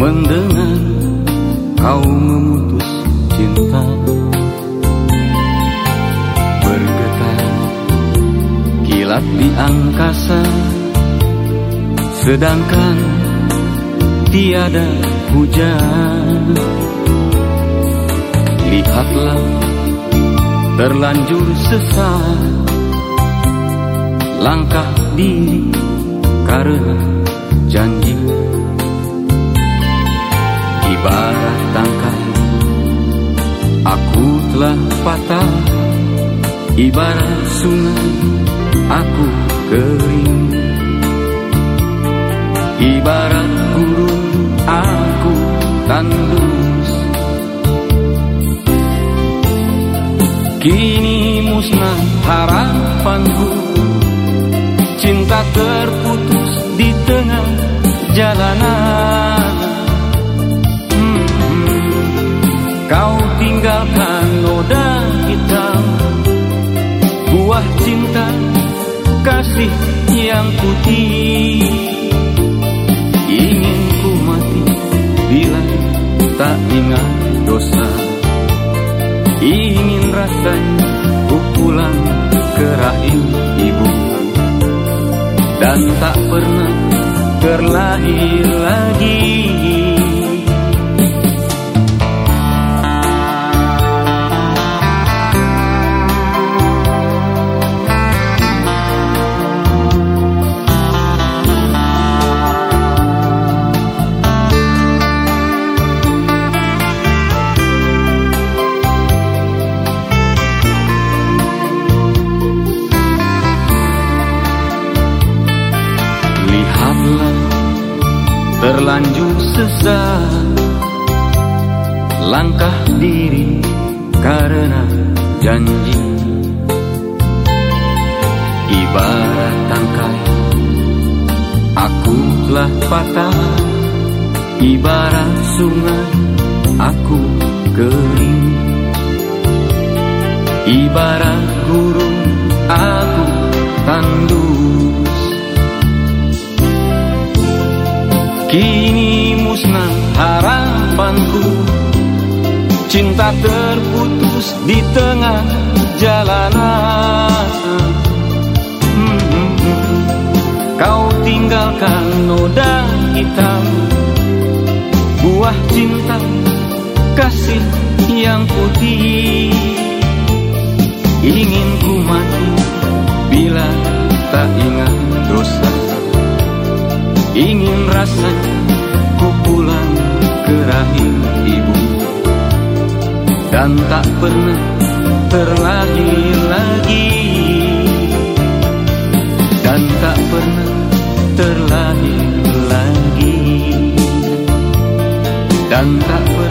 Mendengar kau memutus cinta. Bergetar kilat di angkasa Sedangkan tiada hujan. Lihatlah terlanjur sesat Langkah diri karena patah Ibarat sungai Aku kering. Ibarat gurun Aku tandus. Kini musnah harapanku Cinta terputus kasih yang putih. Ingin ku mati bila tak ingat dosa. Ingin rasanya ku pulang ke rahim ibu. Dan tak pernah terlahir lagi. Terlanjur sesat Langkah diri karena janji. Ibarat tangkai Aku telah patah. Ibarat sungai Aku kering. Ibarat gurun Aku tandus Kini musnah harapanku. Cinta terputus di tengah jalanan. Hmm, Kau tinggalkan noda hitam. Buah cinta kasih yang putih. Ingin ku mati bila tak ingat dosa Ingin rasanya ku pulang ke rahim ibu. Dan tak pernah terlahir lagi. Dan tak pernah terlahir lagi. Dan tak pernah